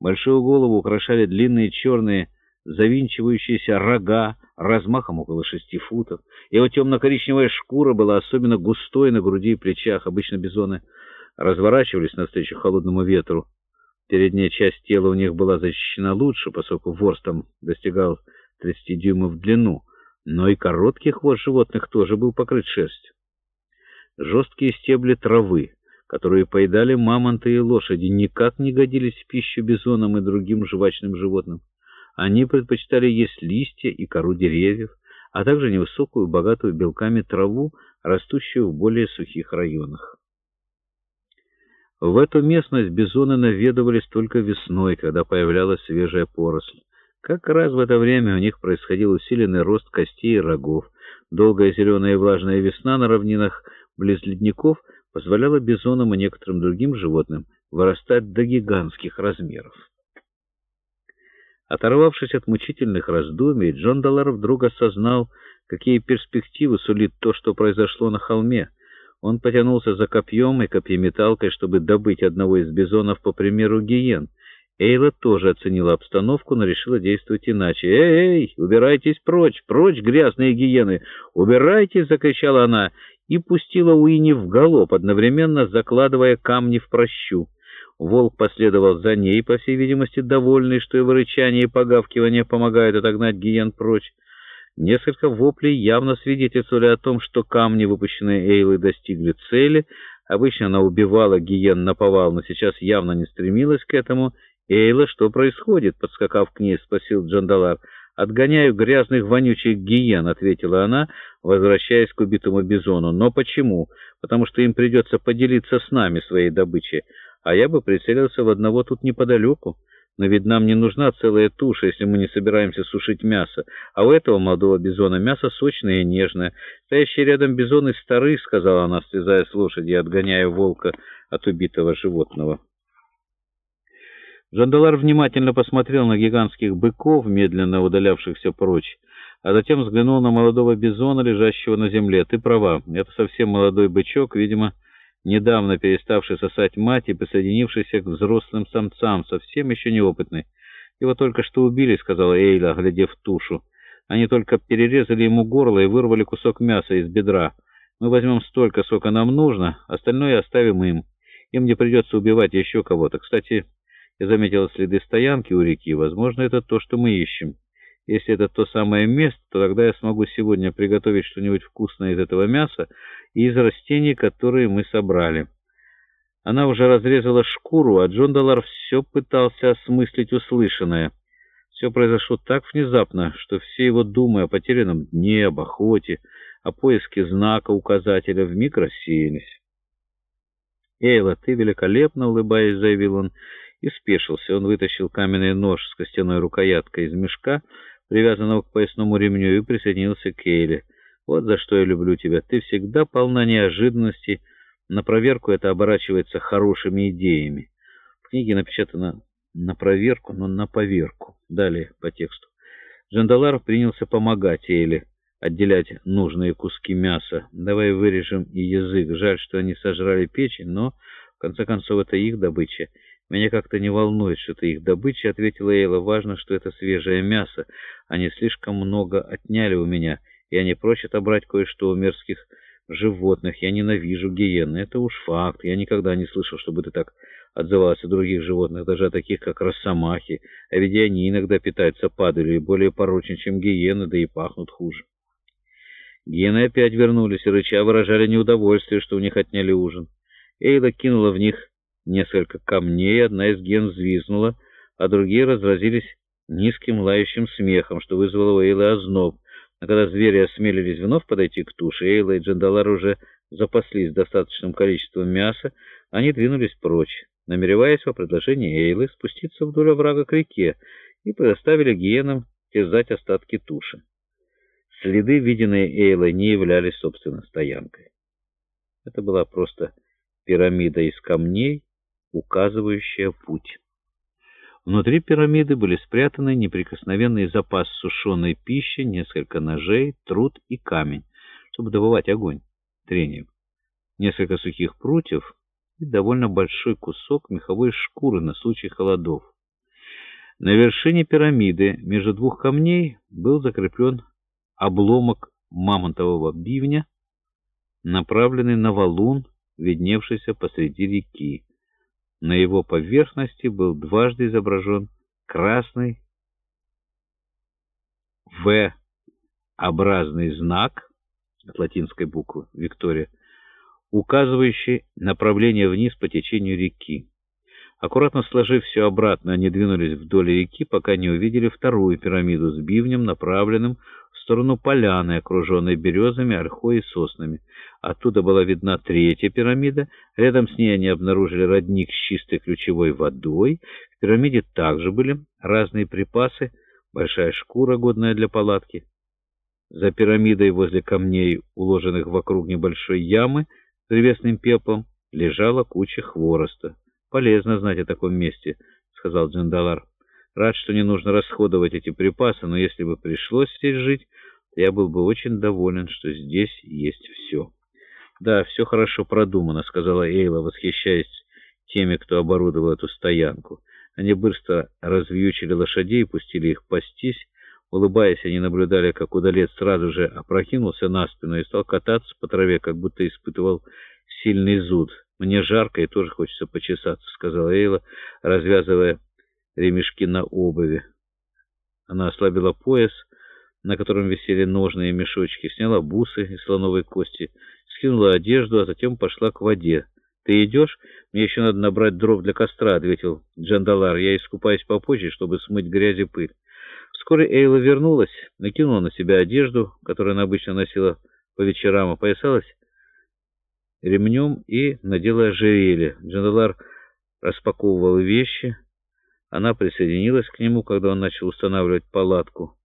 Большую голову украшали длинные черные завинчивающиеся рога размахом около шести футов. Его темно-коричневая шкура была особенно густой на груди и плечах. Обычно бизоны разворачивались навстречу холодному ветру. Передняя часть тела у них была защищена лучше, поскольку ворс там достигал 30 дюймов в длину, но и короткий хвост животных тоже был покрыт шерстью. Жесткие стебли травы, которые поедали мамонты и лошади, никак не годились в пищу бизонам и другим жвачным животным. Они предпочитали есть листья и кору деревьев, а также невысокую, богатую белками траву, растущую в более сухих районах. В эту местность бизоны наведывались только весной, когда появлялась свежая поросль. Как раз в это время у них происходил усиленный рост костей и рогов. Долгая зеленая и влажная весна на равнинах близ ледников позволяла бизонам и некоторым другим животным вырастать до гигантских размеров. Оторвавшись от мучительных раздумий, Джон Даллар вдруг осознал, какие перспективы сулит то, что произошло на холме. Он потянулся за копьем и копьеметалкой, чтобы добыть одного из бизонов по примеру гиен. Эйла тоже оценила обстановку, но решила действовать иначе. «Эй, эй, убирайтесь прочь, прочь, грязные гиены! Убирайтесь!» — закричала она и пустила Уинни в галоп, одновременно закладывая камни в прощу. Волк последовал за ней, по всей видимости, довольный, что его рычание и погавкивание помогают отогнать гиен прочь. Несколько воплей явно свидетельствовали о том, что камни, выпущенные Эйлой, достигли цели. Обычно она убивала гиен наповал, но сейчас явно не стремилась к этому. «Эйла, что происходит?» — подскакав к ней, спросил Джандалар. «Отгоняю грязных вонючих гиен», — ответила она, возвращаясь к убитому бизону. «Но почему? Потому что им придется поделиться с нами своей добычей» а я бы прицелился в одного тут неподалеку. Но ведь нам не нужна целая туша, если мы не собираемся сушить мясо. А у этого молодого бизона мясо сочное и нежное. Стоящие рядом бизоны стары, — сказала она, слезая с лошади и отгоняя волка от убитого животного. Жандалар внимательно посмотрел на гигантских быков, медленно удалявшихся прочь, а затем взглянул на молодого бизона, лежащего на земле. «Ты права, это совсем молодой бычок, видимо...» недавно переставший сосать мать и присоединившийся к взрослым самцам, совсем еще неопытный. «Его только что убили», — сказала Эйла, глядев в тушу. «Они только перерезали ему горло и вырвали кусок мяса из бедра. Мы возьмем столько, сколько нам нужно, остальное оставим им. Им не придется убивать еще кого-то. Кстати, я заметила следы стоянки у реки. Возможно, это то, что мы ищем». Если это то самое место, то тогда я смогу сегодня приготовить что-нибудь вкусное из этого мяса и из растений, которые мы собрали. Она уже разрезала шкуру, а Джон Даллар все пытался осмыслить услышанное. Все произошло так внезапно, что все его думы о потерянном дне, об охоте, о поиске знака, указателя вмиг рассеялись. «Эйла, ты великолепно!» — улыбаясь, заявил он, и спешился. Он вытащил каменный нож с костяной рукояткой из мешка, привязанного к поясному ремню, и присоединился к Кейле. «Вот за что я люблю тебя. Ты всегда полна неожиданностей. На проверку это оборачивается хорошими идеями». В книге напечатано «на проверку», но «на поверку». Далее по тексту. Джандалар принялся помогать Эйле отделять нужные куски мяса. «Давай вырежем и язык. Жаль, что они сожрали печень, но, в конце концов, это их добыча». «Меня как-то не волнует, что это их добыча», — ответила Эйла. «Важно, что это свежее мясо. Они слишком много отняли у меня, и они просят отобрать кое-что у мерзких животных. Я ненавижу гиены. Это уж факт. Я никогда не слышал, чтобы ты так отзывалась о других животных, даже о таких, как росомахи. А ведь и они иногда питаются падалью и более порочны, чем гиены, да и пахнут хуже». Гиены опять вернулись и рыча выражали неудовольствие, что у них отняли ужин. Эйла кинула в них несколько камней, одна из ген взвизгнула, а другие разразились низким лающим смехом, что вызвало у Эйлы озноб. А когда звери осмелились вновь подойти к туше, Эйла и Джандалар уже запаслись достаточным количеством мяса, они двинулись прочь, намереваясь по предложению Эйлы спуститься вдоль оврага к реке и предоставили гиенам терзать остатки туши. Следы, виденные Эйлой, не являлись, собственно, стоянкой. Это была просто пирамида из камней, указывающая путь. Внутри пирамиды были спрятаны неприкосновенный запас сушеной пищи, несколько ножей, труд и камень, чтобы добывать огонь трением, несколько сухих прутьев и довольно большой кусок меховой шкуры на случай холодов. На вершине пирамиды между двух камней был закреплен обломок мамонтового бивня, направленный на валун, видневшийся посреди реки. На его поверхности был дважды изображен красный В-образный знак от латинской буквы «Виктория», указывающий направление вниз по течению реки. Аккуратно сложив все обратно, они двинулись вдоль реки, пока не увидели вторую пирамиду с бивнем, направленным в сторону поляны, окруженной березами, ольхой и соснами. Оттуда была видна третья пирамида. Рядом с ней они обнаружили родник с чистой ключевой водой. В пирамиде также были разные припасы, большая шкура, годная для палатки. За пирамидой возле камней, уложенных вокруг небольшой ямы с древесным пеплом, лежала куча хвороста. «Полезно знать о таком месте», — сказал Джандалар. «Рад, что не нужно расходовать эти припасы, но если бы пришлось здесь жить, я был бы очень доволен, что здесь есть все». «Да, все хорошо продумано», — сказала Эйла, восхищаясь теми, кто оборудовал эту стоянку. Они быстро развьючили лошадей и пустили их пастись. Улыбаясь, они наблюдали, как удалец сразу же опрокинулся на спину и стал кататься по траве, как будто испытывал сильный зуд. «Мне жарко и тоже хочется почесаться», — сказала Эйла, развязывая ремешки на обуви. Она ослабила пояс, на котором висели ножные мешочки, сняла бусы из слоновой кости, скинула одежду, а затем пошла к воде. «Ты идешь? Мне еще надо набрать дров для костра», — ответил Джандалар. «Я искупаюсь попозже, чтобы смыть грязь и пыль». Вскоре Эйла вернулась, накинула на себя одежду, которую она обычно носила по вечерам, опоясалась ремнем и надела ожерелье. Джандалар распаковывал вещи. Она присоединилась к нему, когда он начал устанавливать палатку.